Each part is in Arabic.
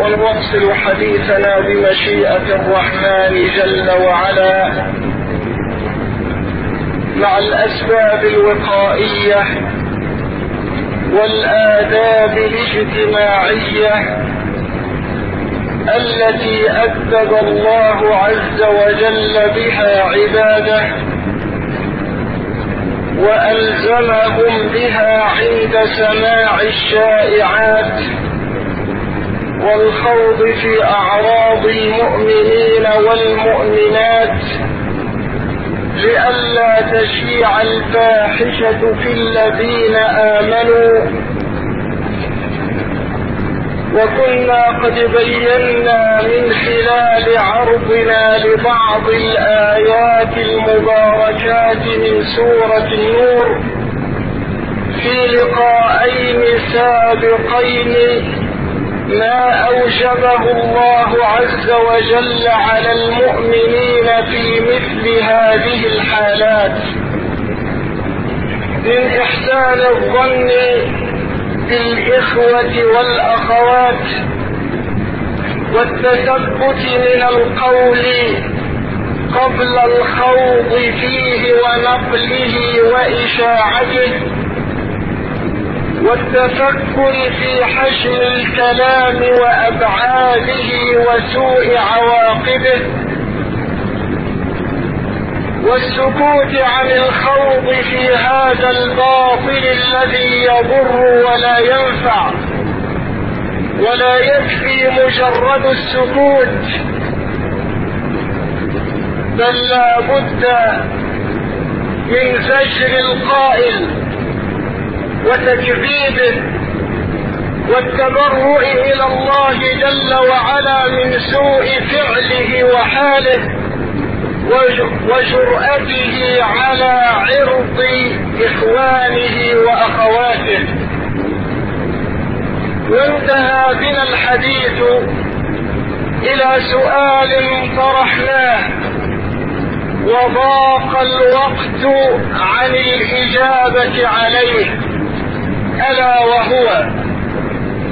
ونواصل حديثنا بمشيئة الرحمن جل وعلا. مع الأسباب الوقائية والآداب الاجتماعية التي أدب الله عز وجل بها عباده وألزمهم بها عند سماع الشائعات والخوض في أعراض المؤمنين والمؤمنات لئلا تشيع الفاحشة في الذين آمنوا. وكنا قد بينا من خلال عرضنا لبعض الآيات المباركات من سورة النور في لقاءين سابقين ما أوجبه الله عز وجل على المؤمنين في مثل هذه الحالات. من إحسان الظن بالإخوة والأخوات والتثبت من القول قبل الخوض فيه ونقله وإشاعته والتفكر في حشم الكلام وأبعاده وسوء عواقبه والسكوت عن الخوض في هذا الباطل الذي يضر ولا ينفع ولا يكفي مجرد السكوت بل لا بد من زجر القائل. وتكذيبه والتبرؤ إلى الله جل وعلا من سوء فعله وحاله وجرأته على عرض إخوانه وأخواته. وانتهى بنا الحديث إلى سؤال طرحناه. وضاق الوقت عن الإجابة عليه. ألا وهو.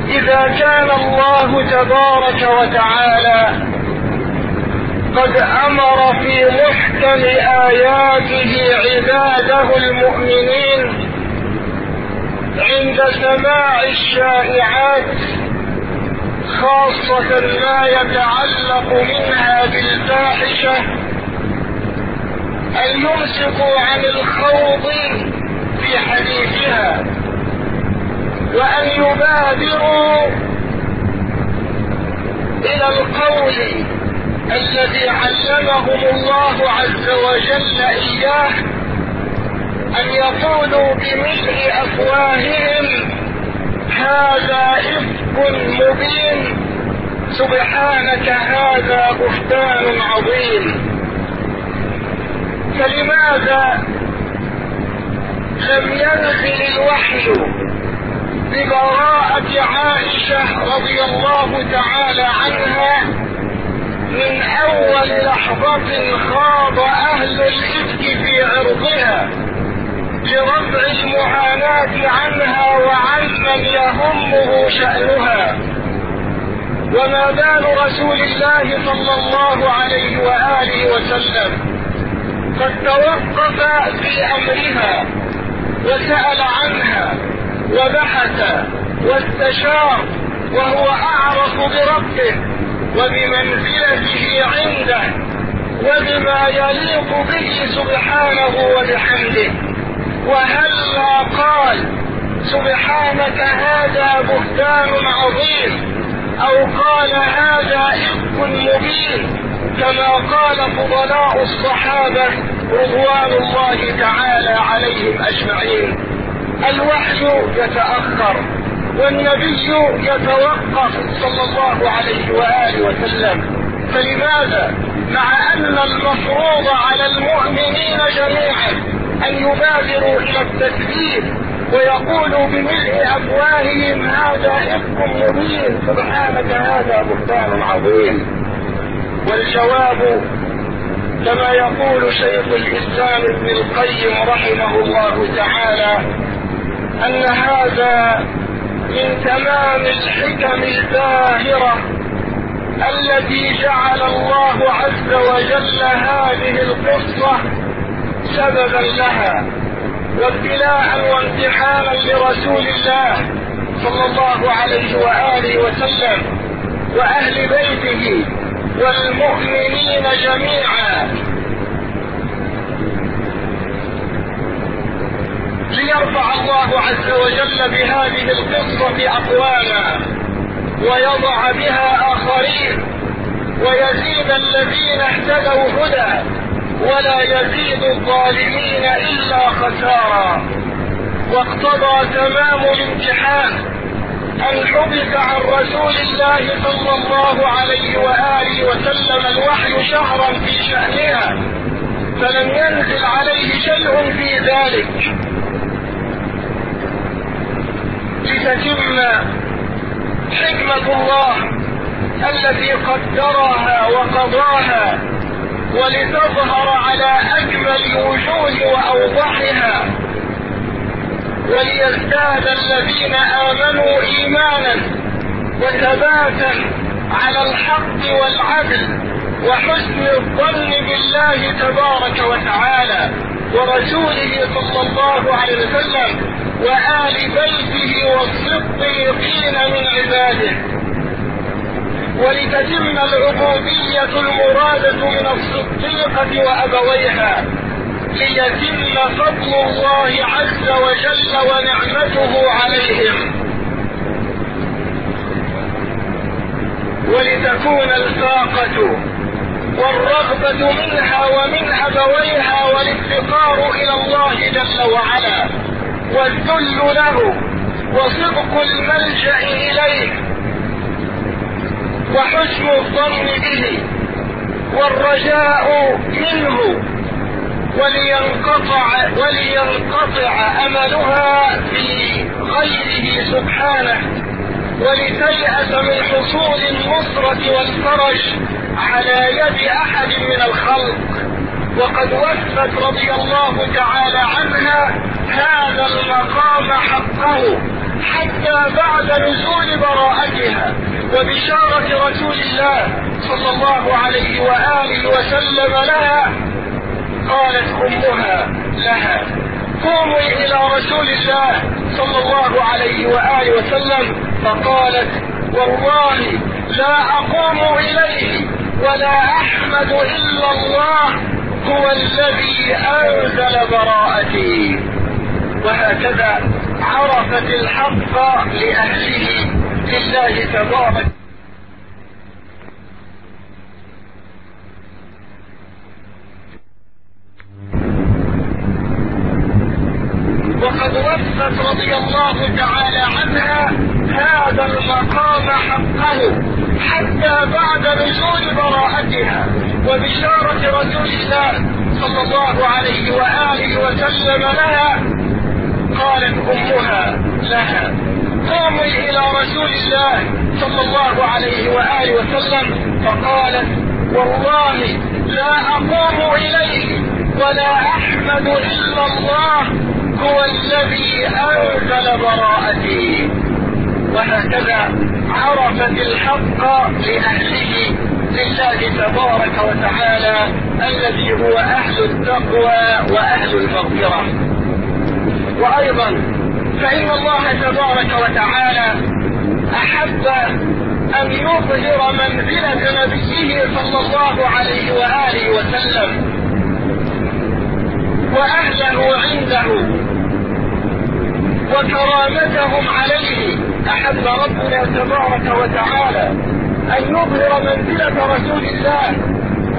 إذا كان الله تبارك وتعالى قد أمر في محكم آياته عباده المؤمنين عند سماع الشائعات خاصة ما يتعلق منها بالفاحشة أن يمسكوا عن الخوض في حديثها. وأن يبادروا إلى القول الذي علمهم الله عز وجل إياه أن يقولوا بملء أفواههم هذا إفك مبين سبحانك هذا بهتان عظيم. فلماذا لم ينزل الوحي ببراءة عائشة رضي الله تعالى عنها من أول لحظة خاض أهل الإفك في عرضها لرفع المعاناة عنها وعن من يهمه شأنها. وما بال رسول الله صلى الله عليه وآله وسلم قد توقف في أمرها وسأل عنها وبحث واستشار وهو أعرف بربه وبمنزلته عنده وبما يليق به سبحانه وبحمده. وهلا قال سبحانك هذا بهتان عظيم أو قال هذا إفك مبين كما قال فضلاء الصحابة رضوان الله تعالى عليهم أجمعين. الوحي يتأخر. والنبي يتوقف صلى الله عليه وآله وسلم. فلماذا؟ مع أن المفروض على المؤمنين جميعا أن يبادروا إلى التكذيب ويقولوا بملء أفواههم هذا إفك مبين. سبحانك هذا بهتان عظيم. والجواب كما يقول شيخ الإسلام ابن القيم رحمه الله تعالى أن هذا من تمام الحكم الباهرة التي جعل الله عز وجل هذه القصة سببا لها. وابتلاء وامتحانا لرسول الله صلى الله عليه وآله وسلم وأهل بيته والمؤمنين جميعا. ليرفع الله عز وجل بهذه القصة أقواما ويضع بها آخرين ويزيد الذين اهتدوا هدى ولا يزيد الظالمين إلا خسارا. واقتضى تمام الامتحان أن حبس عن رسول الله صلى الله عليه وآله وسلم الوحي شهرا في شأنها فلم ينزل عليه شيء في ذلك. لتتم حكمة الله التي قدرها وقضاها ولتظهر على أكمل الوجوه وأوضحها وليزداد الذين آمنوا إيمانا وثباتا على الحق والعدل وحسن الظن بالله تبارك وتعالى. ورسوله صلى الله عليه وسلم وآل بيته والصديقين من عباده. ولتتم العبودية المرادة من الصديقة وأبويها ليتم فضل الله عز وجل ونعمته عليهم. ولتكون الفاقة والرغبة منها ومن أبويها والافتقار إلى الله جل وعلا والذل له وصدق الملجأ إليه وحسن الظن به والرجاء منه ولينقطع ولينقطع أملها في غيره سبحانه ولتيأس من حصول النصرة والفرج على يد أحد من الخلق. وقد وفت رضي الله تعالى عنها هذا المقام حقه حتى بعد نزول براءتها وبشارة رسول الله صلى الله عليه وآله وسلم لها قالت أمها لها قومي إلى رسول الله صلى الله عليه وآله وسلم فقالت والله لا أقوم إليه ولا أحمد إلا الله هو الذي أنزل براءتي وهكذا عرفت الحق لأهله لله تبارك. وقد وفت رضي الله تعالى عنها هذا المقام حقه حتى بعد نزول براءتها وبشارة رسول الله صلى الله عليه وآله وسلم لها قالت أمها لها. قومي إلى رسول الله صلى الله عليه وآله وسلم فقالت والله لا أقوم إليه ولا أحمد إلا الله هو الذي أنزل براءتي. وهكذا عرفت الحق لأهله لله تبارك وتعالى الذي هو أهل التقوى وأهل المغفرة. وأيضا فإن الله تبارك وتعالى أحب أن يظهر منزلة نبيه صلى الله عليه وآله وسلم. وأهله عنده وكرامتهم عليه. أحب ربنا تبارك وتعالى أن يظهر منزلة رسول الله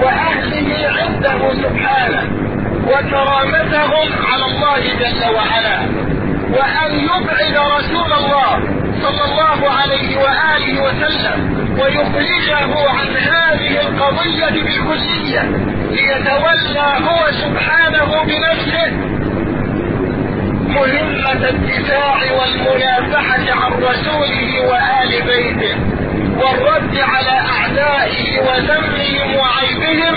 وأهله عنده سبحانه وكرامتهم على الله جل وعلا. وأن يبعد رسول الله صلى الله عليه وآله وسلم ويخرجه عن هذه القضية بالكلية ليتولى هو سبحانه بنفسه مهمة الدفاع والمنافحة عن رسوله وآل بيته والرد على أعدائه وذمهم وعيبهم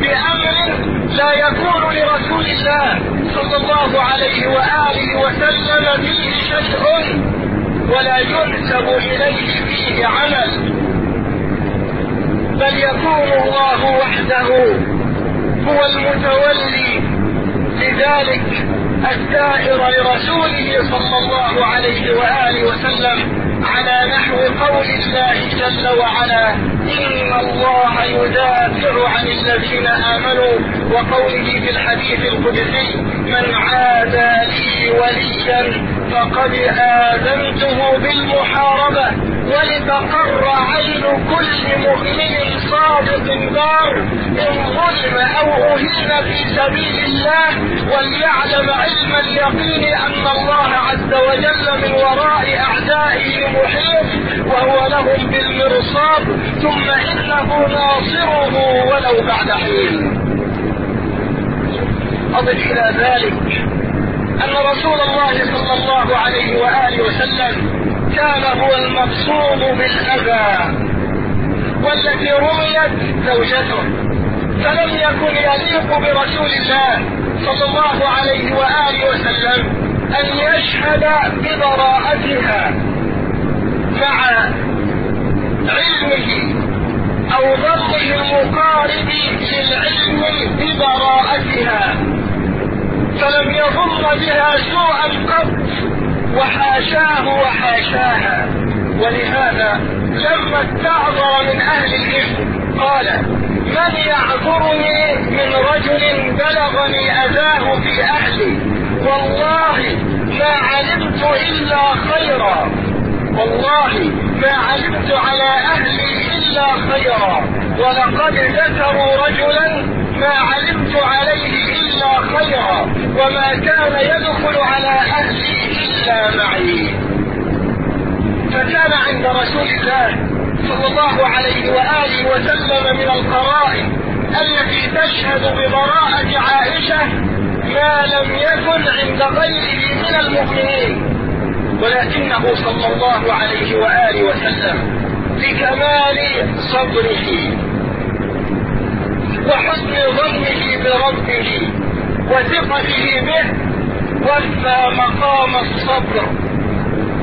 بأمر لا يكون لرسول الله صلى الله عليه وآله وسلم فيه شيء ولا ينسب إليه فيه عمل يكون الله وحده هو المتولي لذلك. الدائر لرسوله صلى الله عليه وآله وسلم على نحو قول الله جل وعلا إن الله يدافع عن الذين آمنوا وقوله في الحديث القدسي من عادى لي وليا فقد آذنته بالمحاربة. ولتقر عين كل مؤمن صادق دار إن ظلم أو أهين في سبيل الله وليعلم علم اليقين أن الله عز وجل من وراء أعدائه محيط وهو لهم بالمرصاد ثم إنه ناصره ولو بعد حين. أضف إلى ذلك أن رسول الله صلى الله عليه وآله وسلم كان هو المقصود بالأذى والتي رميت زوجته فلم يكن يليق برسول الله صلى الله عليه وآله وسلم أن يشهد ببراءتها. مع علمه أو ظنه المقارب للعلم ببراءتها فلم يظن بها سوءا قط وحاشاه وحاشاها. ولهذا لما استعذر من أهل العلم قال من يعذرني من رجل بلغني أذاه في أهلي؟ والله ما علمت إلا خيرا. والله ما علمت على أهلي إلا خيرا. ولقد ذكروا رجلا ما علمت عليه إلا خيرا وما كان يدخل على أهلي إلا معي. فكان عند رسول الله صلى الله عليه وآله وسلم من القرائن التي تشهد ببراءة عائشة ما لم يكن عند غيره من المؤمنين. ولكنه صلى الله عليه وآله وسلم لكمال صبره. وحسن ظنه بربه وثقته به وفى مقام الصبر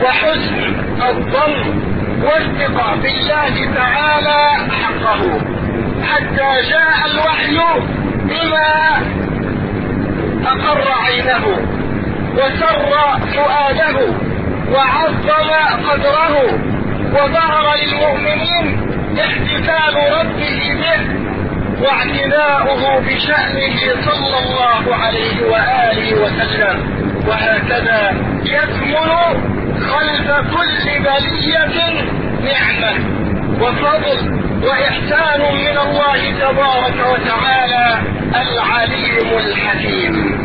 وحسن الظن والثقة بالله تعالى حقه. حتى جاء الوحي بما أقر عينه وسر فؤاده وعظم قدره وظهر للمؤمنين احتفال ربه به واعتناؤه بشأنه صلى الله عليه وآله وسلم. وهكذا يكمن خلف كل بلية نعمة وفضل وإحسان من الله تبارك وتعالى العليم الحكيم.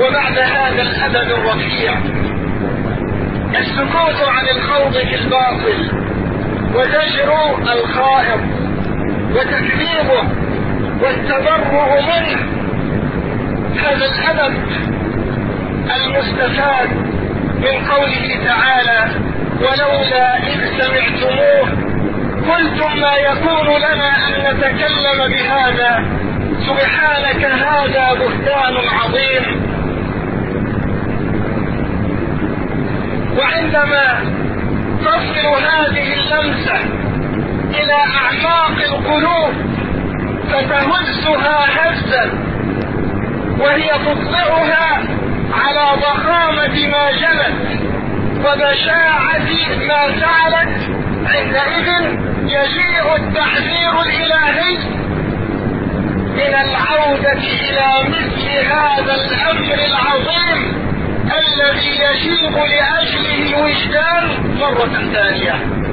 وبعد هذا الأدب الرفيع السكوت عن الخوض في الباطل وزجر الخائض وتكذيبه والتبرؤ منه. هذا الأدب المستفاد من قوله تعالى ولولا إذ سمعتموه قلتم ما يكون لنا أن نتكلم بهذا. سبحانك هذا بهتان عظيم. وعندما تصل هذه اللمسة إلى أعماق القلوب فتهزها هزا وهي تطلعها على ضخامة ما جنت وبشاعة ما فعلت عندئذ يجيء التحذير الإلهي من العودة إلى مثل هذا الأمر العظيم الذي يجيب لأجله الوجدان مرة ثانية.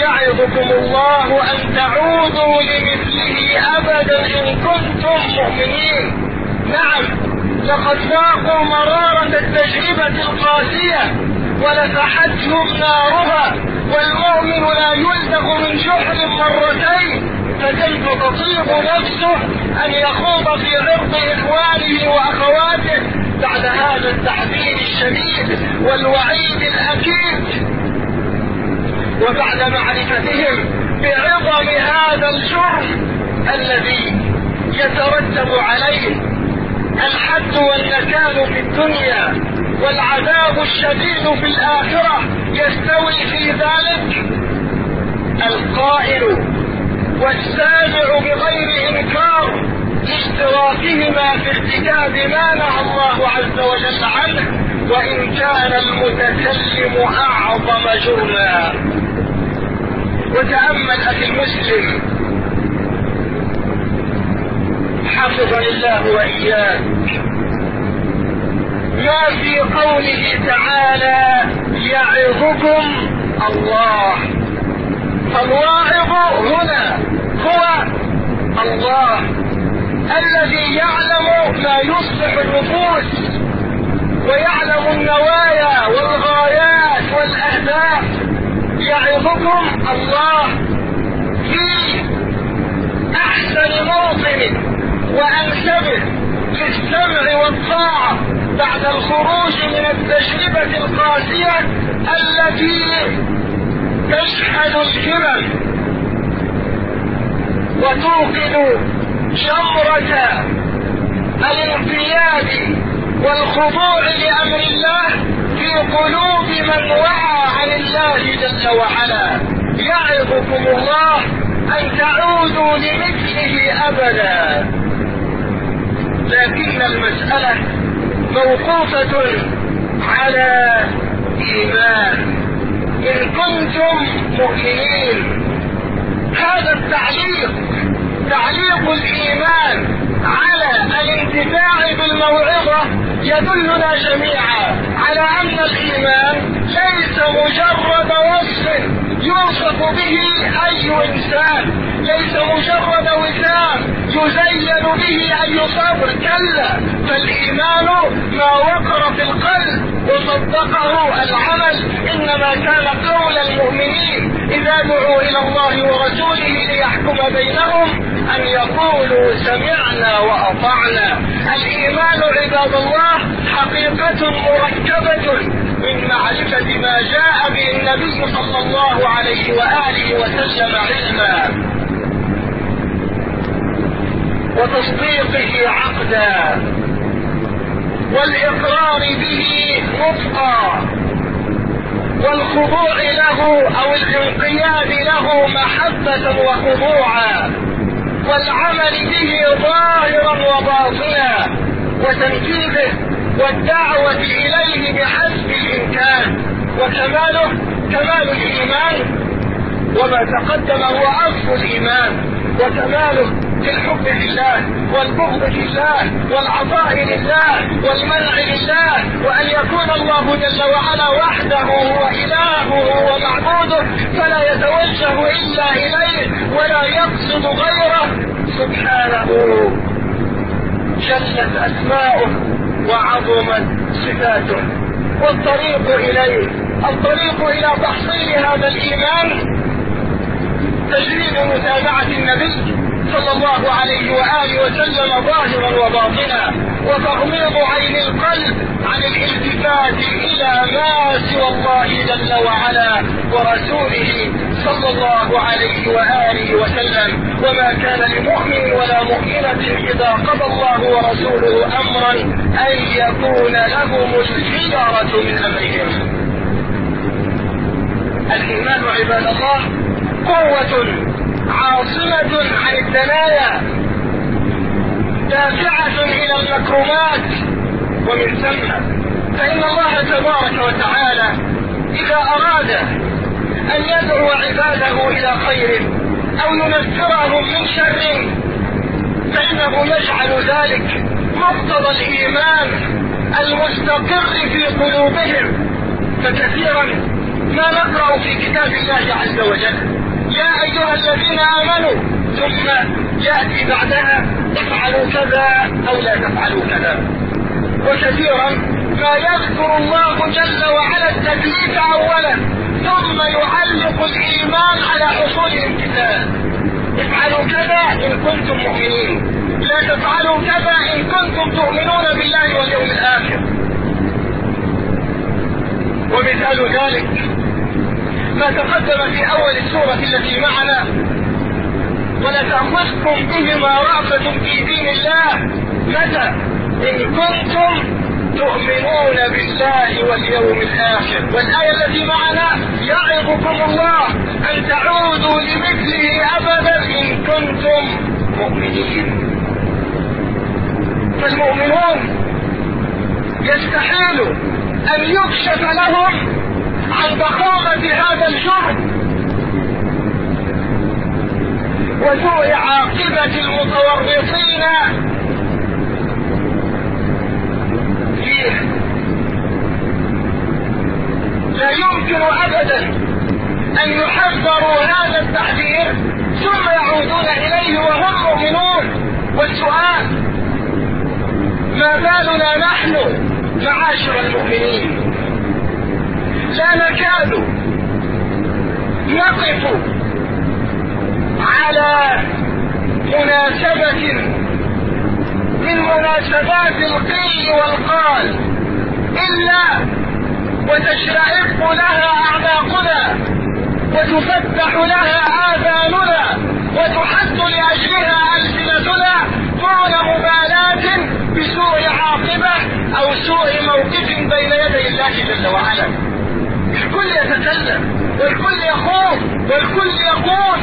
يعظكم الله أن تعودوا لمثله أبدا إن كنتم مؤمنين. نعم لقد ذاقوا مرارة التجربة القاسية ولفحتهم نارها والمؤمن لا يلدغ من جحر مرتين فكيف تطيب نفسه أن يخوض في عرض إخوانه وأخواته بعد هذا التحذير الشديد والوعيد الأكيد؟ وبعد معرفتهم بعظم هذا الجرم الذي يترتب عليه الحد والنكال في الدنيا والعذاب الشديد في الآخرة يستوي في ذلك القائل والسامع بغير إنكار لاشتراكهما في ارتكاب ما نهى الله عز وجل عنه وإن كان المتكلم أعظم جرما. وتأمل أخي المسلم حفظني الله وإياك. ما في قوله تعالى يعظكم الله. فالواعظ هنا هو الله الذي يعلم ما يصلح النفوس ويعلم النوايا والغايات والأهداف. يعظكم الله في أحسن موطن وانسبه للسمع والطاعة بعد الخروج من التجربه القاسية التي تشحذ الهمم وتوقد شمرة الانقياد والخضوع لأمر الله في قلوب من وعى عن الله جل وعلا. يعظكم الله أن تعودوا لمثله أبدا. لكن المسألة موقوفة على إيمان. إن كنتم مؤمنين. هذا التعليق تعليق الإيمان على الانتفاع بالموعظة يدلنا جميعا على أن الإيمان ليس مجرد وصف يوصف به أي إنسان. ليس مجرد وسام يزين به أي صبر كلا فالإيمان ما وقر في القلب وصدقه العمل. إنما كان قول المؤمنين إذا دعوا إلى الله ورسوله ليحكم بينهم أن يقولوا سمعنا وأطعنا. الإيمان عباد الله حقيقة مركبة من معرفة ما جاء به النبي صلى الله عليه وآله وسلم علما. وتصديقه عقدا. والإقرار به نطقا والخضوع له أو الانقياد له محبة وخضوعا. والعمل به ظاهرا وباطنا. وتنفيذه والدعوة إليه بحسب الإمكان. وكماله كمال الإيمان. وما تقدم هو أصل الإيمان. وكماله في الحب لله والبغض لله والعطاء لله والمنع لله وأن يكون الله جل وعلا وحده هو إلهه ومعبوده فلا يتوجه إلا إليه ولا يقصد غيره. سبحانه جلت أسماؤه وعظمت صفاته. والطريق إليه الطريق إلى تحصيل هذا الإيمان. تجريد متابعة النبي. صلى الله عليه وآله وسلم ظاهرا وباطنا وتغميض عين القلب عن الالتفات إلى ما سوى الله جل وعلا ورسوله صلى الله عليه وآله وسلم. وما كان لمؤمن ولا مؤمنة إذا قضى الله ورسوله أمرا أن يكون لهم الخيارة من أمرهم. الإيمان عباد الله قوة عاصمة عن الدنايا دافعة إلى المكرمات ومن ثم فإن الله تبارك وتعالى إذا أراد أن يدعو عباده إلى خير أو ينفرهم من شر فإنه يجعل ذلك مقتضى الإيمان المستقر في قلوبهم فكثيرا ما نقرأ في كتاب الله عز وجل. يا أيها الذين آمنوا ثم يأتي بعدها افعلوا كذا أو لا تفعلوا كذا. وكثيرا ما يذكر الله جل وعلا التكليف أولا ثم يعلق الإيمان على حصول الامتثال افعلوا كذا إن كنتم مؤمنين. لا تفعلوا كذا إن كنتم تؤمنون بالله واليوم الآخر. ومثال ذلك ما تقدم في أول السورة التي معنا. ولا تأخذكم بهما رأفة في دين الله. متى؟ إن كنتم تؤمنون بالله واليوم الآخر. والآية التي معنا يعظكم الله أن تعودوا لمثله أبدا إن كنتم مؤمنين. فالمؤمنون يستحيل أن يكشف لهم عن ضخامة هذا الجرم وسوء عاقبة المتورطين فيه. لا يمكن أبدا أن يحذروا هذا التحذير ثم يعودون إليه وهم مؤمنون. والسؤال ما بالنا نحن معاشر المؤمنين؟ لا نكاد نقف على مناسبة من مناسبات القيل والقال إلا وتشرعب لها أعناقنا وتفتح لها آذاننا وتحد لأجلها ألسنتنا دون مبالاة بسوء عاقبة أو سوء موقف بين يدي الله جل وعلا. الكل يتكلم والكل يخوض والكل يقول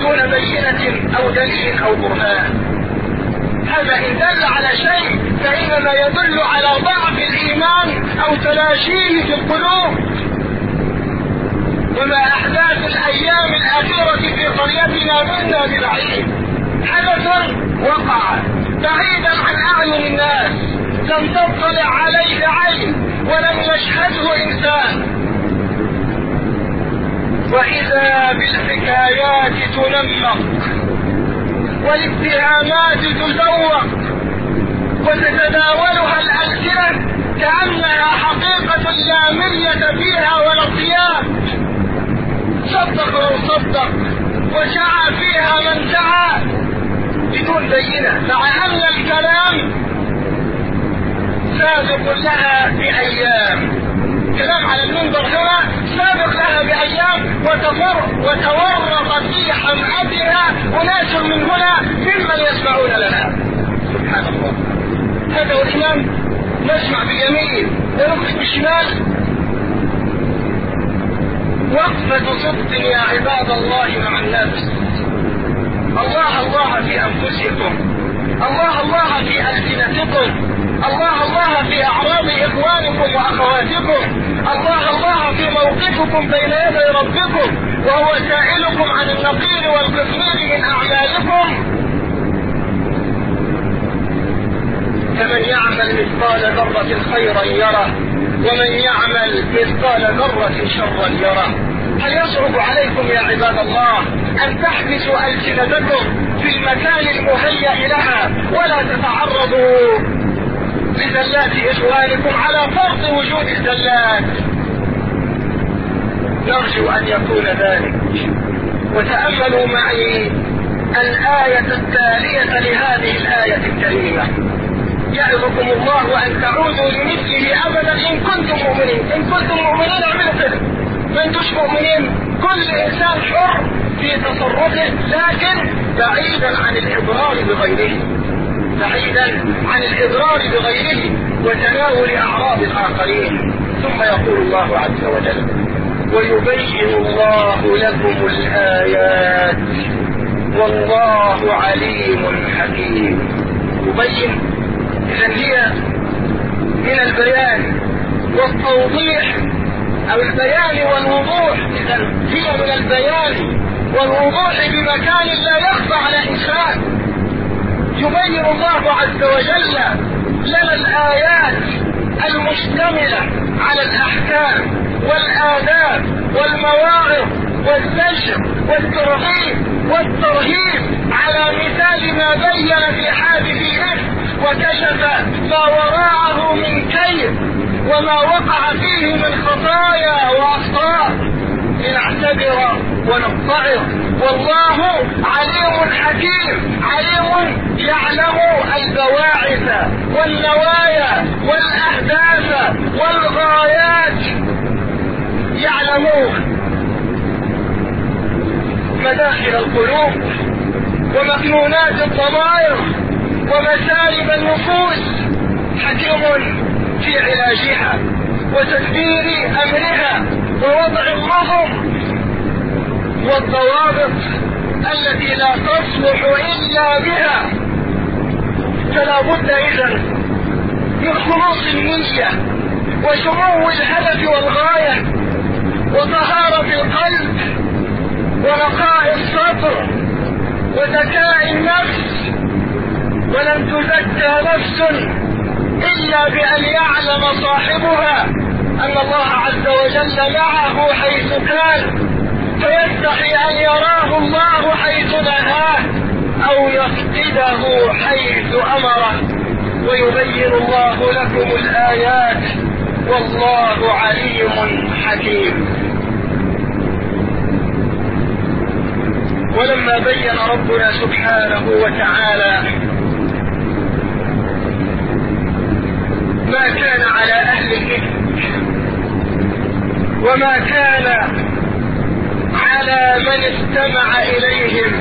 دون بينة أو دليل أو برهان. هذا إن دل على شيء فإنما يدل على ضعف الإيمان أو تلاشيه في القلوب. وما أحداث الأيام الأخيرة في قريتنا منا ببعيد. حدث وقع بعيدا عن أعين الناس. لم تطلع عليه عين. ولم يشهده إنسان. وإذا بالحكايات تنمق والاتهامات تزوق وتتداولها الألسنة كأنها حقيقة لا مرية فيها ولا ارتياب صدق من صدق وسعى فيها من سعى. بدون بينة مع أن الكلام سابق لها بأيام. كلام على المنبر هنا سابق لها بأيام وتفر وتورط في حمأتها أناس من هنا ممن يسمعون لنا سبحان الله. هذا هو الإمام نسمع باليمين ونخرج بالشمال. وقفة صدق يا عباد الله مع النفس الله الله في أنفسكم. الله الله في ألسنتكم. الله الله في أعراض إخوانكم وأخواتكم. الله الله في موقفكم بين يدي ربكم وهو سائلكم عن النقير والقطمير من أعمالكم فمن يعمل مثقال ذرة خيرا يره ومن يعمل مثقال ذرة شرا يره. هل يصعب عليكم يا عباد الله أن تحبسوا ألسنتكم في المكان المهيأ لها؟ ولا تتعرضوا لزلات إخوانكم على فرض وجود الزلات نرجو أن يكون ذلك. وتأملوا معي الآية التالية لهذه الآية الكريمة. يعظكم الله أن تعودوا لمثله أبدا إن كنتم مؤمنين. إن كنتم مؤمنين اعملوا كده ما انتوش مؤمنين كل إنسان حر في تصرفه لكن بعيدا عن الإضرار بغيره. بعيدا عن الإضرار بغيره وتناول أعراض الآخرين. ثم يقول الله عز وجل ويبين الله لكم الآيات والله عليم حكيم. يبين إذا هي من البيان والتوضيح أو البيان والوضوح. إذا هي من البيان والوضوح بمكان لا يخفى على الله عز وجل لنا الآيات المشتملة على الأحكام والآداب والمواعظ والزجر والترغيب والترهيب على مثال ما بين في حادث الإثم وكشف ما وراءه من كيد وما وقع فيه من خطايا وأخطاء. لنعتبر ونتعظ والله عليم حكيم عليم يعلم البواعث والنوايا والأهداف والغايات. يعلمون مداخل القلوب ومكنونات الضمائر ومسالب النفوس. حكيم في علاجها وتدبير أمرها ووضع النظم والضوابط التي لا تصلح إلا بها. فلا بد إذا من خلوص النية وسمو الهدف والغاية وطهارة القلب ونقاء الصدر وذكاء النفس. ولن تزكى نفس إلا بأن يعلم صاحبها أن الله عز وجل معه حيث كان. فيستحي أن يراه الله حيث نهاه أو يفقده حيث أمره. ويبين الله لكم الآيات. والله عليم حكيم. ولما بين ربنا سبحانه وتعالى ما كان على أهل الإفك وما كان على من استمع إليهم.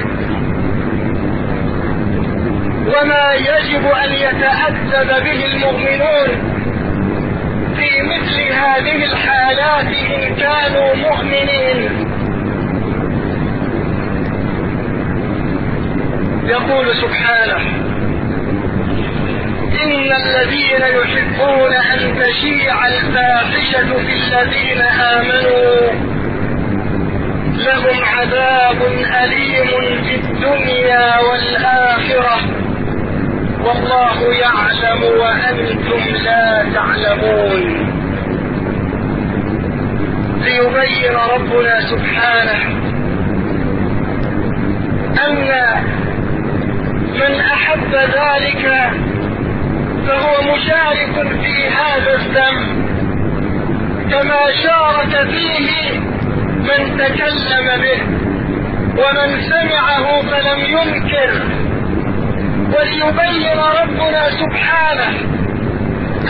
وما يجب أن يتأدب به المؤمنون في مثل هذه الحالات إن كانوا مؤمنين. يقول سبحانه إن الذين يحبون أن تشيع الفاحشة في الذين آمنوا لهم عذاب أليم في الدنيا والآخرة. والله يعلم وأنتم لا تعلمون. ليبين ربنا سبحانه أن من أحب ذلك فهو مشارك في هذا الذنب كما شارك فيه من تكلم به ومن سمعه فلم ينكر وليبين ربنا سبحانه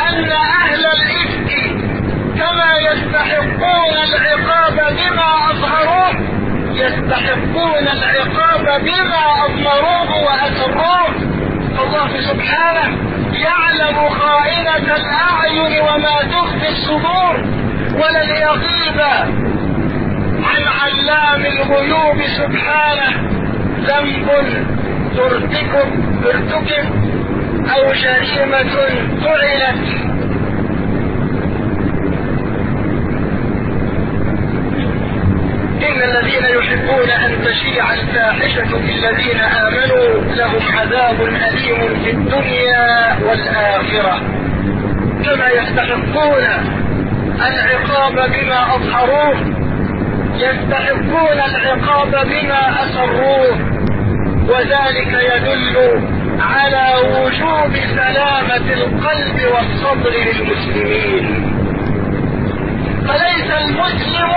أن أهل الإفك كما يستحقون العقاب بما أظهروه يستحقون العقاب بما أضمروه وأسروه. الله سبحانه يعلم خائنة الأعين وما تخفي الصدور ولن يغيب عن علام الغيوب سبحانه ذنب ترتكب ارتكب أو جريمة فعلت. إن الذين يحبون أن تشيع الفاحشة في الذين آمنوا لهم عذاب أليم في الدنيا والآخرة. كما يستحقون العقاب بما أظهروه يستحقون العقاب بما أسروه وذلك يدل على وجوب سلامة القلب والصدر للمسلمين. فليس المسلم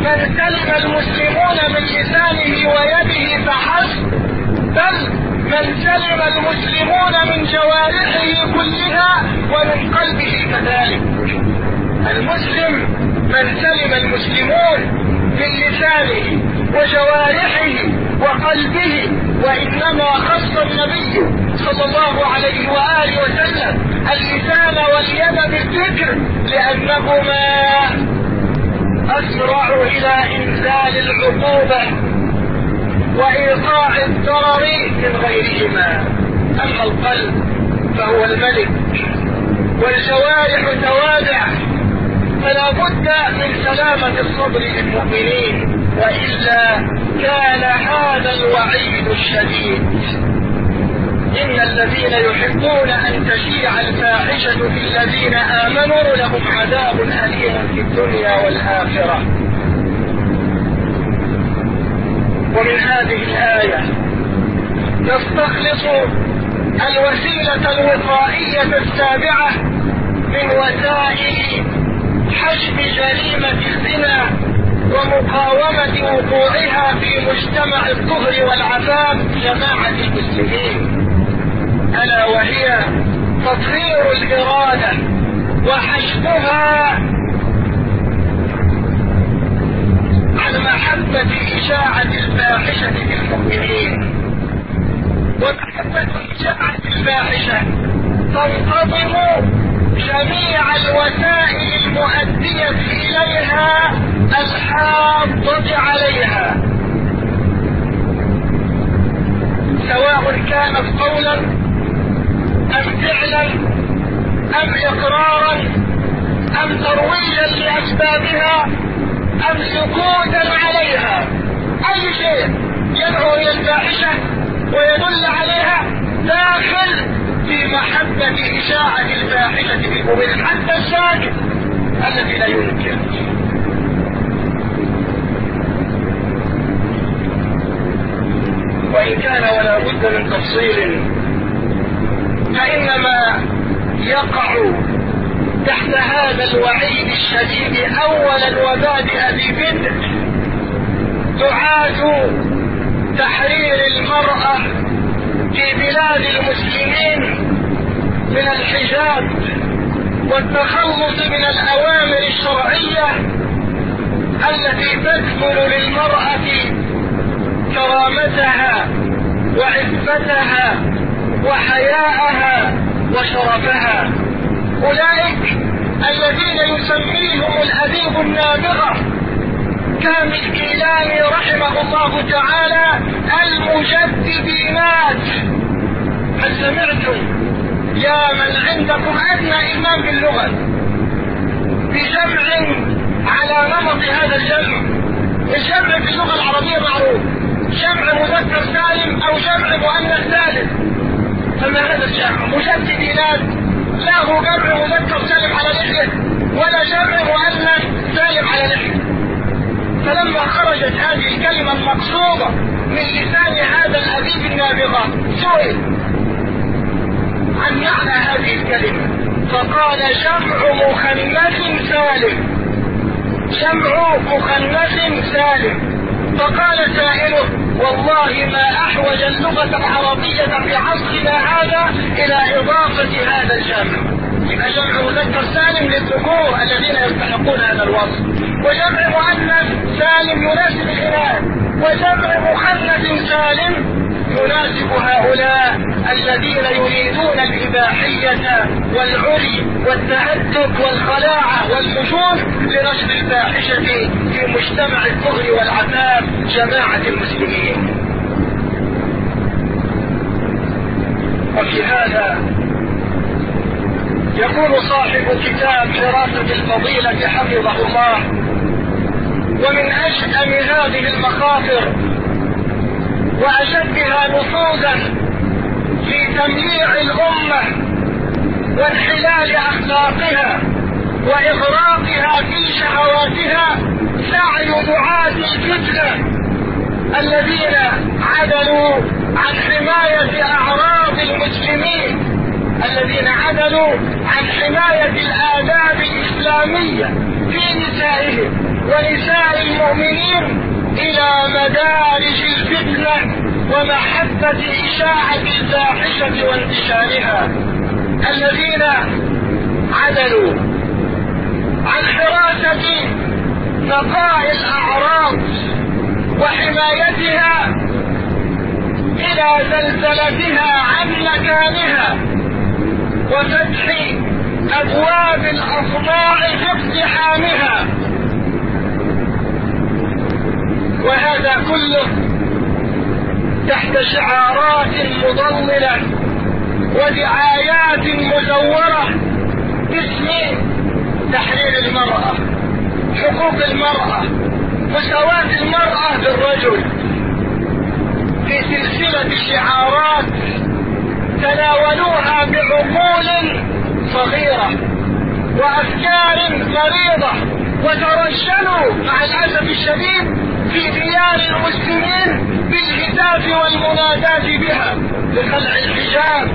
من سلم المسلمون من لسانه ويده فحسب بل من سلم المسلمون من جوارحه كلها ومن قلبه كذلك. المسلم من سلم المسلمون من لسانه وجوارحه وقلبه وإنما خص النبي صلى الله عليه وآله وسلم اللسان واليد بالذكر لأنهما أسرع إلى إنزال العقوبة وإيقاع الضرر من غيرهما. أما القلب فهو الملك والجوارح توابع فلا بد من سلامة الصبر للمؤمنين وإلا كان هذا الوعيد الشديد. إن الذين يحبون أن تشيع الفاحشة في الذين آمنوا لهم عذاب أليم في الدنيا والآخرة. ومن هذه الآية نستخلص الوسيلة الوقائية السابعة من وسائل حجب جريمة الزنا ومقاومة وقوعها في مجتمع الطهر والعفاف جماعة المسلمين. ألا وهي تطهير الإرادة وحشدها عن محبة إشاعة الفاحشة في المؤمنين. ومحبة إشاعة الفاحشة تنتظم جميع الوسائل المؤدية إليها الحاضة عليها. سواء كانت قولا أم فعلا أم إقرارا أم ترويجا لأسبابها أم سكوتا عليها. أي شيء يدعو إلى الفاحشة ويدل عليها داخل في محبة إشاعة الفاحشة في حتى الساكت الذي لا ينكر. وإن كان ولا بد من تفصيل فإنما يقع تحت هذا الوعيد الشديد أولا وبادئ ببدء دعاة تحرير المرأة في بلاد المسلمين من الحجاب والتخلص من الأوامر الشرعية التي تكفل للمرأة كرامتها وعفتها وحياءها وشرفها. أولئك الذين يسميهم الأديب النابغة كامل الكيلاني رحمه الله تعالى المجددينات. هل سمعتم؟ يا من عندكم أدنى إيمان باللغة. بجمع على نمط هذا الجمع. الجمع في اللغة العربية معروف. جمع مذكر سالم أو جمع مؤنث سالم. فما هذا الجمع مجددينات لا هو جمع مذكر سالم على لحية ولا جمع مؤنث سالم على لحية. فلما خرجت هذه الكلمة المقصودة من لسان هذا الأديب النابغة سئل عن معنى هذه الكلمة. فقال جمع مخنث سالم. جمع مخنث سالم. فقال سائله والله ما أحوج اللغة العربية في عصرنا هذا إلى إضافة هذا الجمع يبقى جمع مذكر سالم للذكور الذين يستحقون هذا الوصف. وجمع مؤنث سالم يناسب الإناث وجمع مخنث سالم يناسب هؤلاء الذين يريدون الإباحية والعري والتهدد والخلاعة والفجور لنشر الفاحشة في مجتمع الطهر والعفاف جماعة المسلمين. وفي هذا يقول صاحب كتاب دراسة الفضيلة حفظه الله ومن أشأم هذه المخاطر وأشدها نفوذا في تمييع الأمة وانحلال أخلاقها وإغراقها في شهواتها سعي دعاة الفتنة الذين عدلوا عن حماية أعراض المسلمين الذين عدلوا عن حماية الآداب الإسلامية في نسائهم ونساء المؤمنين إلى مدارج الفتنة ومحبة إشاعة الفاحشة وانتشارها. الذين عدلوا عن حراسة بقاء الأعراض وحمايتها إلى زلزلتها عن مكانها وفتح أبواب الأصداع في اقتحامها. وهذا كله تحت شعارات مضللة ودعايات مزورة باسم تحرير المرأة حقوق المرأة مساواة المرأة بالرجل في سلسلة شعارات تناولوها بعقول صغيرة وأفكار مريضة وترشلوا مع الأسف الشديد في ديار المسلمين بالهتاف والمناداة بها لخلع الحجاب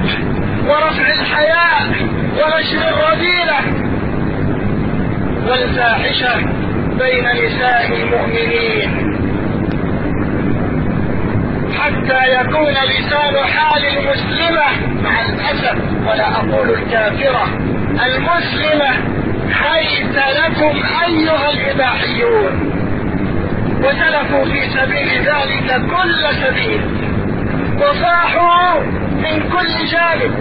ورفع الحياء ونشر الرذيلة والفاحشة بين نساء المؤمنين. حتى يكون لسان حال المسلمة مع الأسف ولا أقول الكافرة المسلمة حيث لكم أيها الإباحيون. وسلكوا في سبيل ذلك كل سبيل وصاحوا من كل جانب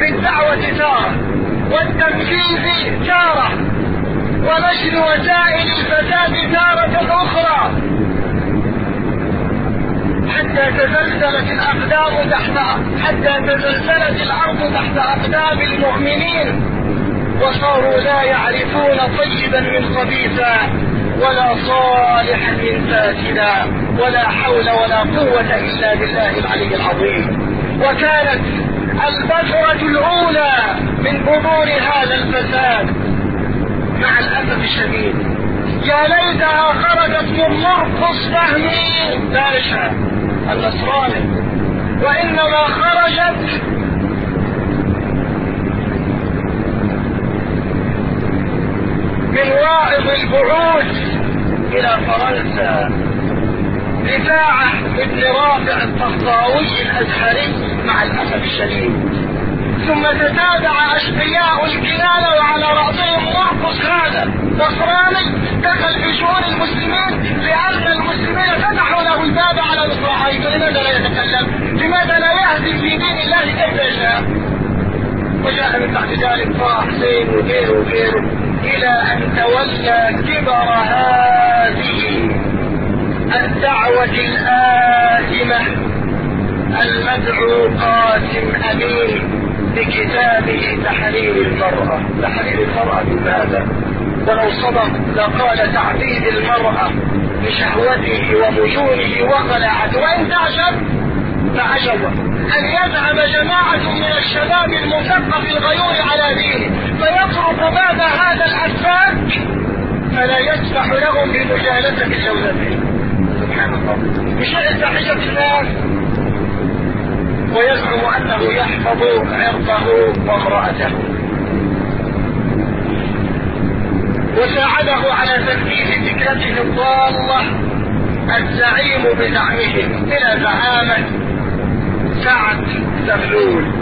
بالدعوة تارة والتنفيذ تارة ونشر وسائل الفساد تارة أخرى. حتى تزلزلت الأقدام تحت حتى تزلزلت الأرض تحت أقدام المؤمنين وصاروا لا يعرفون طيبا من خبيثا. ولا صالحا من فاسدا ولا حول ولا قوة إلا بالله العلي العظيم. وكانت البذرة الأولى من بذور هذا الفساد مع الأسف الشديد. يا ليتها خرجت من مرقص فهمي باشا النصراني. وإنما خرجت من واعظ البعوث إلى فرنسا رفاعة ابن رافع الطهطاوي الأزهري مع الأسف الشديد ثم تتابع أشقياء الكنانة وعلى رأسهم مرقس هذا نصراني دخل في شؤون المسلمين لأن المسلمين فتحوا له الباب على مصراعيه لماذا لا يتكلم؟ لماذا لا يهدي في دين الله كيف يشاء؟ وجاء من بعد ذلك طه حسين وغيره وغيره إلى أن تولى كبر هذه الدعوة الآثمة. المدعو قاسم أمين بكتابه تحرير المرأة. تحرير المرأة بماذا؟ ولو صدق لقال تعبيد المرأة بشهوته ومجونه وخلاعته وإن تعجب فعجب أن يذهب جماعة من الشباب المثقف الغيور على دينه. فيترك باب هذا الأسفاك فلا يسمح لهم بمجالسة زوجته سبحان الله بشأن فاحشة الناس ويزعم أنه يحفظ عرضه وامرأته. وساعده على تنفيذ فكرته الضالة الزعيم بزعمهم إلى زعامة. سعد زغلول.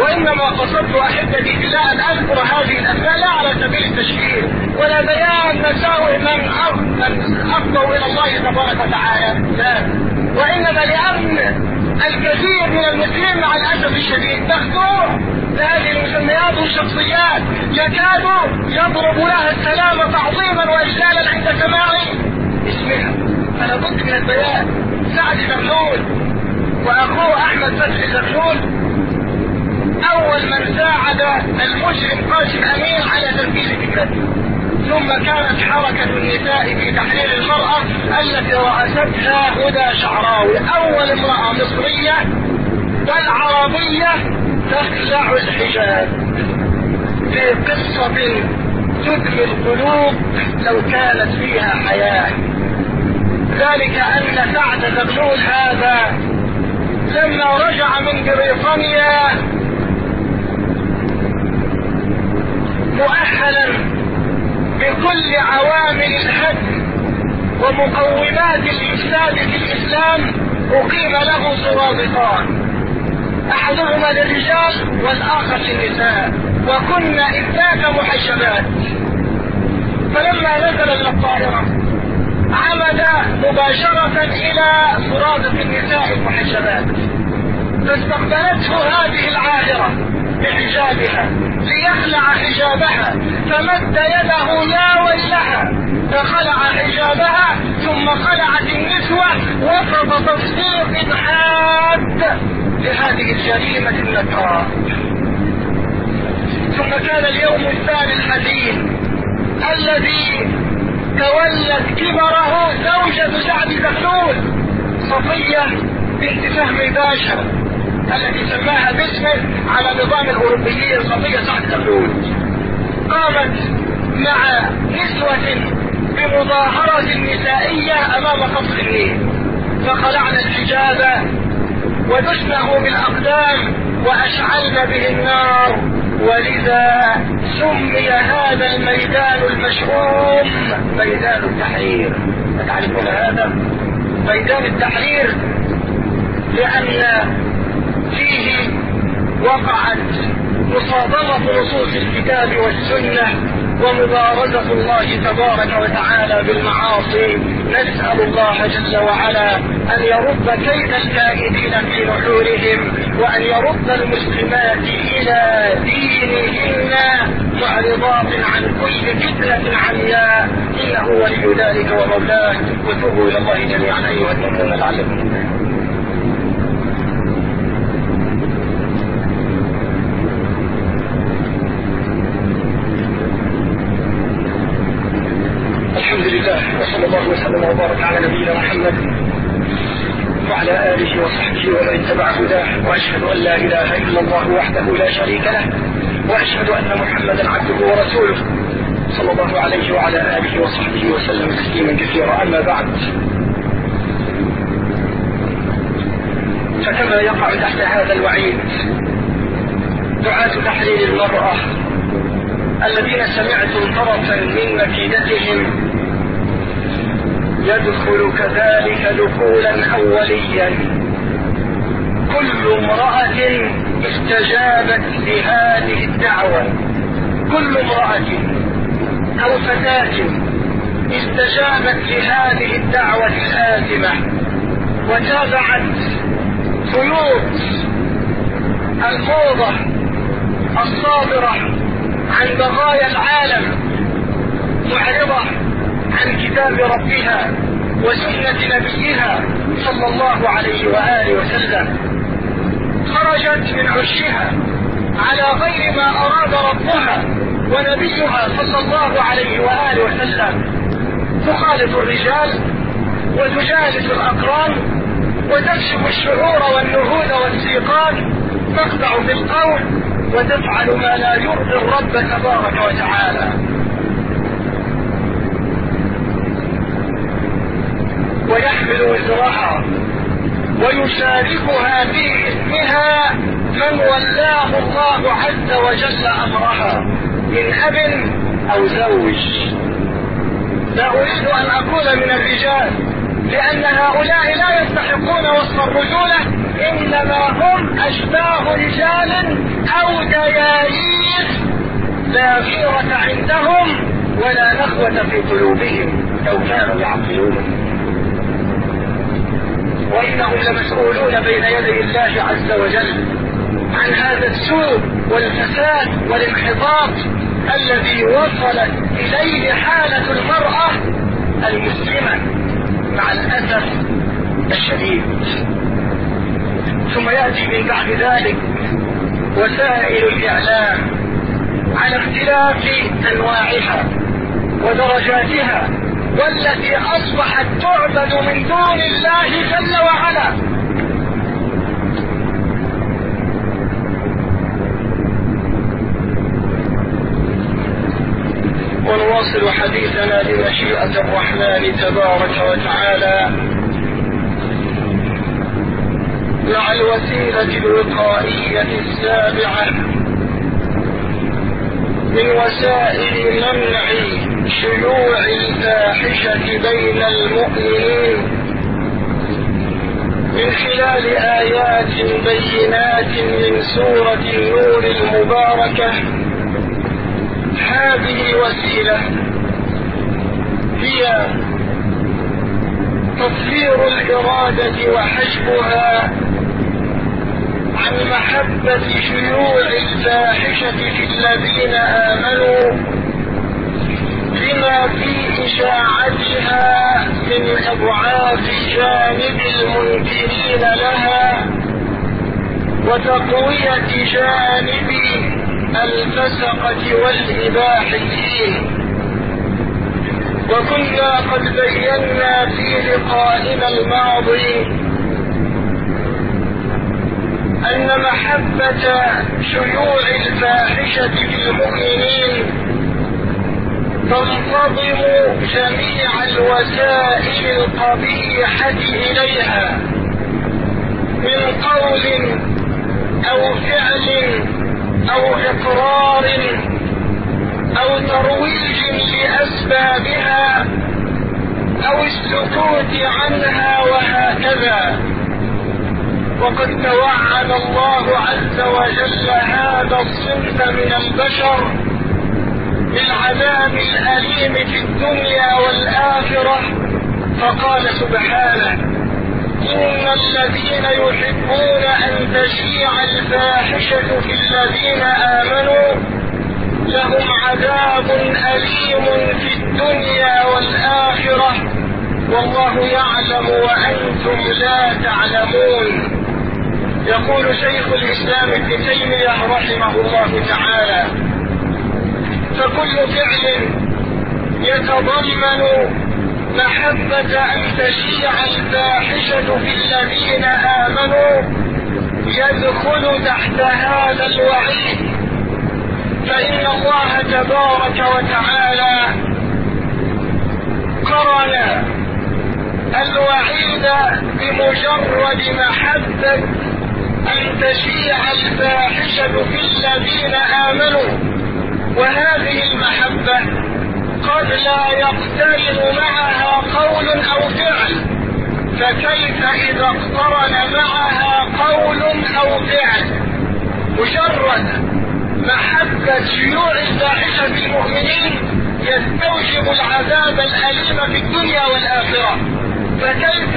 وإنما قصدت أحبتي بالله أن أذكر هذه الأسماء لا على سبيل التشهير ولا بيان مساوئ من أفضوا إلى الله تبارك وتعالى. لا. وإنما لأن الكثير من المسلمين مع الأسف الشديد مخدوع بهذه المسميات والشخصيات يكاد يضرب لها السلام تعظيما وإجلالا عند سماع اسمها فلا بد من البيان. سعد زغلول وأخوه أحمد فتحي زغلول أول من ساعد المجرم قاسم أمين على تنفيذ فكرته ثم كانت حركة النساء في تحرير المرأة التي رأستها هدى شعراوي. أول امرأة مصرية بل عربية تخلع الحجاب. في قصة تدمي القلوب لو كانت فيها حياة. ذلك أن سعد زغلول هذا لما رجع من بريطانيا مؤهلا بكل عوامل الهدم ومقومات الإفساد في الإسلام أقيم له صوابطان أحدهما للرجال والآخر للنساء. وكنا إذ ذاك محجبات فلما نزل الطائرة عمد مباشرة إلى سرادة النساء المحجبات فاستقبلته هذه العاهرة بحجابها. ليخلع حجابها. فمد يده يا ويلها. فخلع حجابها ثم خلعت النسوة وسط تصديق حاد لهذه الجريمة النكراء ثم كان اليوم الثاني الحزين الذي تولت كبره زوجة سعد زغلول صفية بنت فهمي باشا. التي سماها باسمه على نظام الأوروبيين صفية سعد زغلول قامت مع نسوة بمظاهرة نسائية أمام قصر النيل. فخلعن الحجاب ودسنه بالأقدام وأشعلن به النار. ولذا سمي هذا الميدان المشؤوم ميدان التحرير. تعرفون هذا؟ ميدان التحرير لأن وقعت مصادمة نصوص الكتاب والسنة ومبارزة الله تبارك وتعالى بالمعاصي نسأل الله جل وعلا أن يرد كيد الكائدين في نحورهم وأن يرد المسلمات إلى دينهن معرضات عن كل فتنة عمياء. إنه ولي ذلك ومولاه. وتوبوا إلى الله جميعا أيها المؤمنون لعلكم الحمد لله وصلى الله وسلم وبارك على نبينا محمد وعلى آله وصحبه ومن اتبع هداه وأشهد أن لا إله إلا الله وحده لا شريك له وأشهد أن محمدا عبده ورسوله صلى الله عليه وعلى آله وصحبه وسلم تسليما كثيرا. أما بعد فكما يقع تحت هذا الوعيد دعاة تحليل المرأة الذين سمعتم طرفا من مكيدتهم يدخل كذلك دخولا أوليا. كل امرأة استجابت لهذه الدعوة. كل امرأة أو فتاة استجابت لهذه الدعوة الآثمة وتابعت خيوط الموضة الصادرة عن بغايا العالم معرضة عن كتاب ربها وسنة نبيها صلى الله عليه وآله وسلم. خرجت من عشها على غير ما أراد ربها ونبيها صلى الله عليه وآله وسلم. تخالط الرجال وتجالس الأقران وتكشف الشعور والنهوض والسيقان تخضع في القول وتفعل ما لا يرضي الرب تبارك وتعالى. ويحمل وزرها ويشاركها في اسمها من ولاه الله عز وجل أمرها. من أب أو زوج. لا أريد أن أقول من الرجال لأن هؤلاء لا يستحقون وصف الرجولة إنما هم أشباه رجال أو دياييس لا غيره عندهم ولا نخوة في قلوبهم لو كانوا يعقلون. وإنهم لمسؤولون بين يدي الله عز وجل عن هذا السوء والفساد والانحطاط الذي وصلت إليه حالة المرأة المسلمة مع الأسف الشديد. ثم يأتي من بعد ذلك وسائل الإعلام على اختلاف أنواعها ودرجاتها والتي أصبحت تعبد من دون الله جل وعلا. ونواصل حديثنا بمشيئة الرحمن تبارك وتعالى. مع الوسيلة الوقائية السابعة من وسائل منع شيوع الفاحشة بين المؤمنين من خلال آيات بينات من سورة النور المباركة. هذه وسيلة هي تطهير الإرادة وحجبها عن محبة شيوع الفاحشة في الذين آمنوا. لما في إشاعتها من إضعاف جانب المنكرين لها وتقوية جانب الفسقة والإباحيين. وكنا قد بينا في لقائنا الماضي أن محبة شيوع الفاحشة في المؤمنين تنتظم جميع الوسائل القبيحة إليها من قول أو فعل أو إقرار أو ترويج لأسبابها أو السكوت عنها وهكذا. وقد توعد الله عز وجل هذا الصنف من البشر بالعذاب الأليم في الدنيا والآخرة. فقال سبحانه إن الذين يحبون أن تشيع الفاحشة في الذين آمنوا لهم عذاب أليم في الدنيا والآخرة. والله يعلم وأنتم لا تعلمون. يقول شيخ الإسلام ابن تيمية رحمه الله تعالى فكل فعل يتضمن محبة أن تشيع الفاحشة في الذين آمنوا يدخل تحت هذا الوعيد. فإن الله تبارك وتعالى قرن الوعيد بمجرد محبة أن تشيع الفاحشة في الذين آمنوا. وهذه المحبة قد لا يقترن معها قول أو فعل فكيف إذا اقترن معها قول أو فعل؟ مجرد محبة شيوع الفاحشة في المؤمنين يستوجب العذاب الأليم في الدنيا والآخرة. فكيف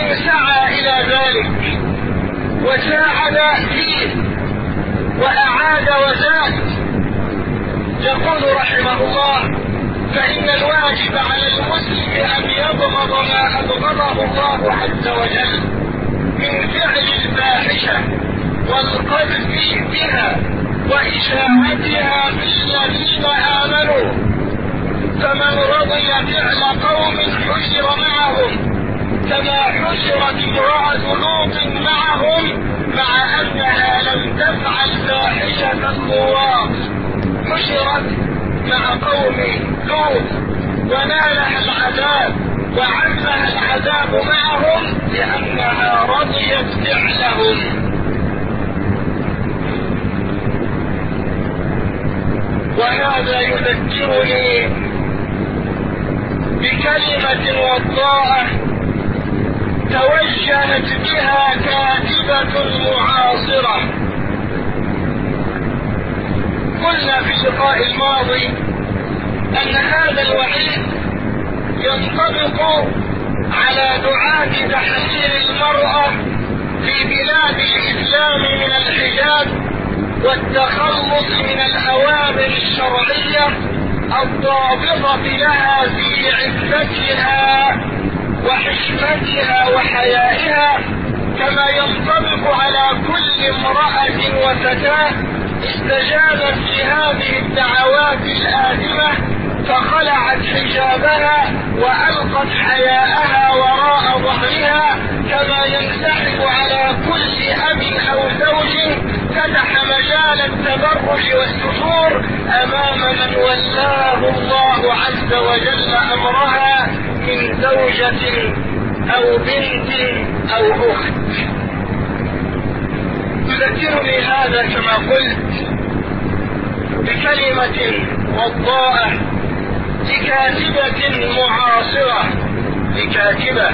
إن سعى إلى ذلك وساعد فيه وأعاد وزاد. يقول رحمه الله فإن الواجب على المسلم أن يبغض ما أبغضه الله عز وجل من فعل الفاحشة والقذف بها وإشاعتها بالذين آمنوا. فمن رضي فعل قوم حشر معهم كما حشرت امرأة لوط معهم مع أنها لم تفعل فاحشة اللواط حشرت مع قوم لوط ونالها العذاب وعمها العذاب معهم لأنها رضيت فعلهم. وهذا يذكرني بكلمة وضاءة توجهت بها كاتبة معاصرة. قلنا في اللقاء الماضي أن هذا الوعيد ينطبق على دعاة تحرير المرأة في بلاد الإسلام من الحجاب والتخلص من الأوامر الشرعية الضابطة لها في عفتها وحشمتها وحيائها كما ينطبق على كل امرأة وفتاة استجابت في هذه الدعوات الآثمة فخلعت حجابها وألقت حياءها وراء ظهرها كما ينسحب على كل أب أو زوج فتح مجال التبرج والسفور أمام من ولاه الله عز وجل أمرها. من زوجة أو بنت أو أخت. يذكرني هذا كما قلت بكلمة وضاءة لكاتبة معاصرة. لكاتبة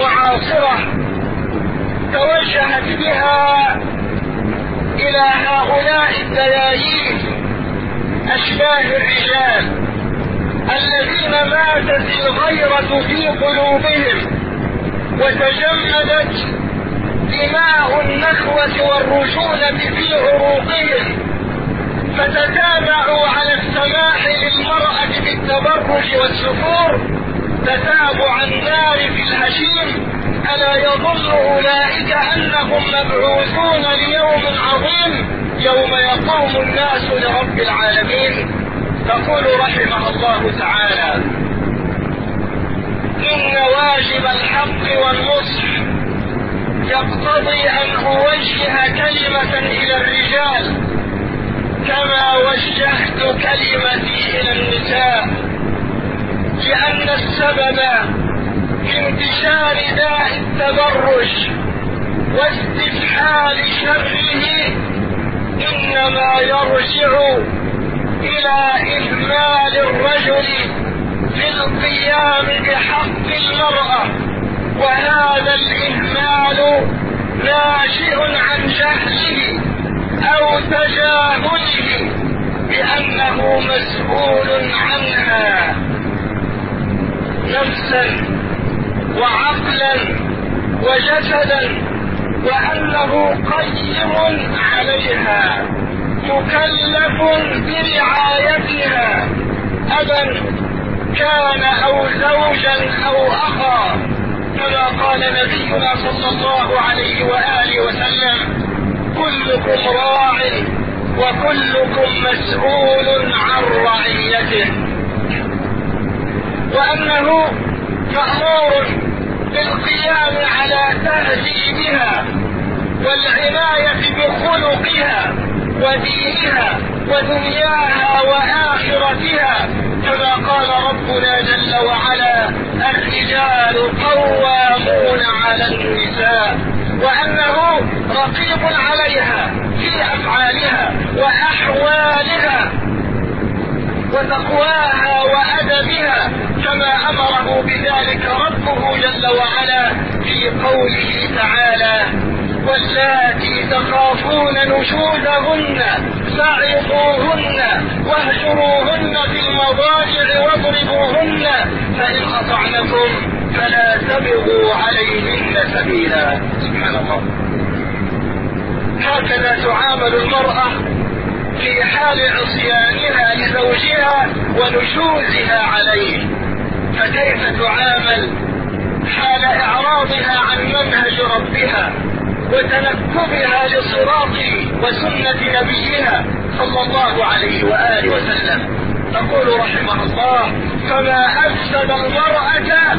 معاصرة توجهت بها إلى هؤلاء الديايين أشباه الرجال. الذين ماتت الغيرة في قلوبهم وتجمدت دماء النخوة والرجولة في عروقهم فتتابعوا على السماح للمرأة بالتبرج والسفور تتابع النار في الهشيم ألا يظن أولئك أنهم مبعوثون ليوم عظيم يوم يقوم الناس لرب العالمين؟ تقول رحمه الله تعالى إن واجب الحق والنصح يقتضي أن أوجه كلمة إلى الرجال كما وجهت كلمتي إلى النساء لأن السبب في انتشار داء التبرج واستفحال شره إنما يرجع إلى إهمال الرجل في القيام بحق المرأة وهذا الإهمال ناشئ عن جهله أو تجاهله بأنه مسؤول عنها. نفسا وعقلا وجسدا وأنه قيم عليها. مكلف برعايتها. أبا كان أو زوجا أو أخا كما قال نبينا صلى الله عليه وآله وسلم كلكم راع وكلكم مسؤول عن رعيته. وأنه مأمور بالقيام على تهذيبها والعناية بخلقها ودينها ودنياها وآخرتها كما قال ربنا جل وعلا الرجال قوامون على النساء وأنه رقيب عليها في أفعالها وأحوالها وتقواها وأدبها كما أمره بذلك ربه جل وعلا في قوله تعالى واللاتي تخافون نشوزهن فعظوهن واهجروهن في المضاجع واضربوهن فإن أطعنكم فلا تبغوا عليهن سبيلا. سبحان الله هكذا تعامل المرأة في حال عصيانها لزوجها ونشوزها عليه. فكيف تعامل حال إعراضها عن منهج ربها؟ وتنكبها لصراطه وسنة نبيها صلى الله عليه وآله وسلم. تقول رحمه الله فما أفسد المرأة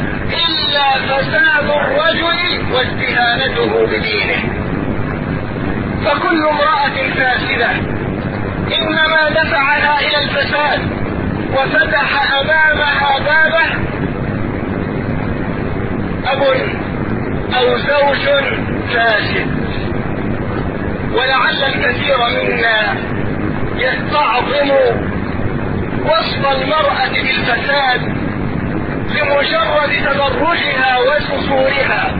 إلا فساد الرجل واستهانته بدينه. فكل امرأة فاسدة. إنما دفعها إلى الفساد وفتح أمامها بابه. أب أو زوج فاسد ولعل الكثير منا يستعظم وصف المرأة بالفساد لمجرد تبرجها وسفورها.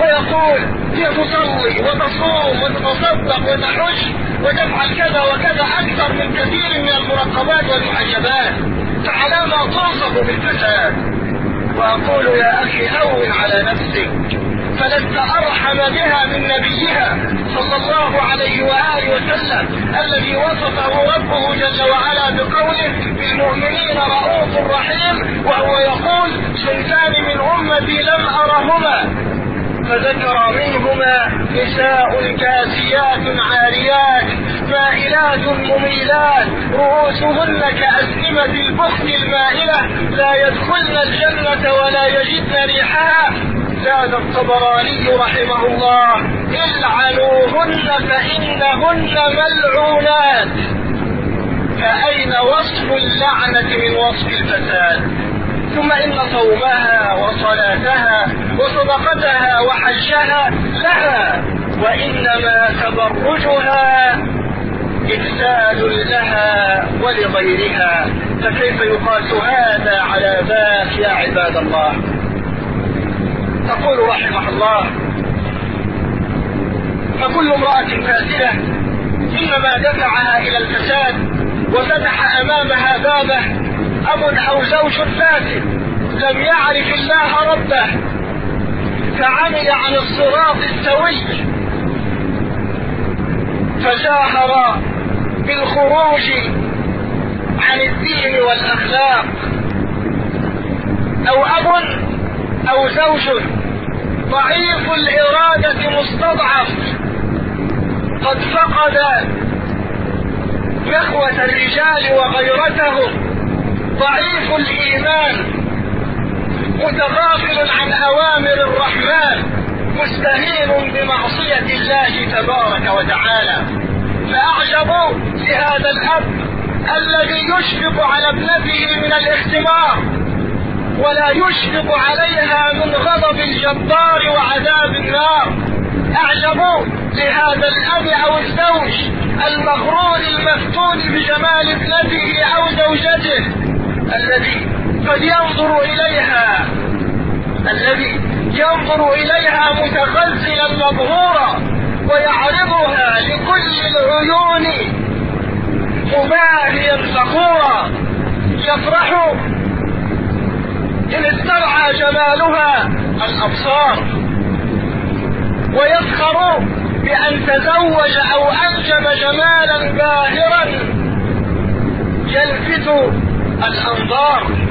ويقول هي تصلي وتصوم وتتصدق وتحج وتفعل كذا وكذا أكثر من كثير من المرقبات والمحجبات فعلى ما توصف بالفساد. وأقول يا أخي هون على نفسك. فلست أرحم بها من نبيها صلى الله عليه وآله وسلم الذي وصفه ربه جل وعلا بقوله بالمؤمنين رؤوف رحيم وهو يقول صنفان من أمتي لم أرهما فذكر منهما نساء كاسيات عاريات مائلات مميلات رؤوسهن كأسنمة البخل المائلة لا يدخلن الجنة ولا يجدن ريحها. زاد الطبراني رحمه الله العنوهن فإنهن ملعونات. فأين وصف اللعنة من وصف الفساد؟ ثم إن صومها وصلاتها وصدقتها وحجها لها وإنما تبرجها إفساد لها ولغيرها. فكيف يقاس هذا على ذاك يا عباد الله؟ تقول رحمه الله فكل امرأة فاسدة إنما دفعها إلى الفساد وفتح أمامها بابه أب أو زوج فاسد لم يعرف الله ربه فعمل عن الصراط السوي. فجاهر بالخروج عن الدين والأخلاق أو أب أو زوج ضعيف الإرادة مستضعف. قد فقد نخوة الرجال وغيرتهم. ضعيف الإيمان. متغافل عن أوامر الرحمن. مستهين بمعصية الله تبارك وتعالى. فأعجبوا لهذا الأب الذي يشفق على ابنته من الاختمار ولا يشفق عليها من غضب الجبار وعذاب النار. أعجبوا لهذا الأب أو الزوج المغرور المفتون بجمال ابنته أو زوجته الذي قد ينظر إليها الذي ينظر إليها متخزلا مبهورا ويعرضها لكل العيون باهيا فخورا. يفرح إن استرعى جمالها الأبصار ويفخر بأن تزوج أو أنجب جمالا باهرا يلفت الأنظار.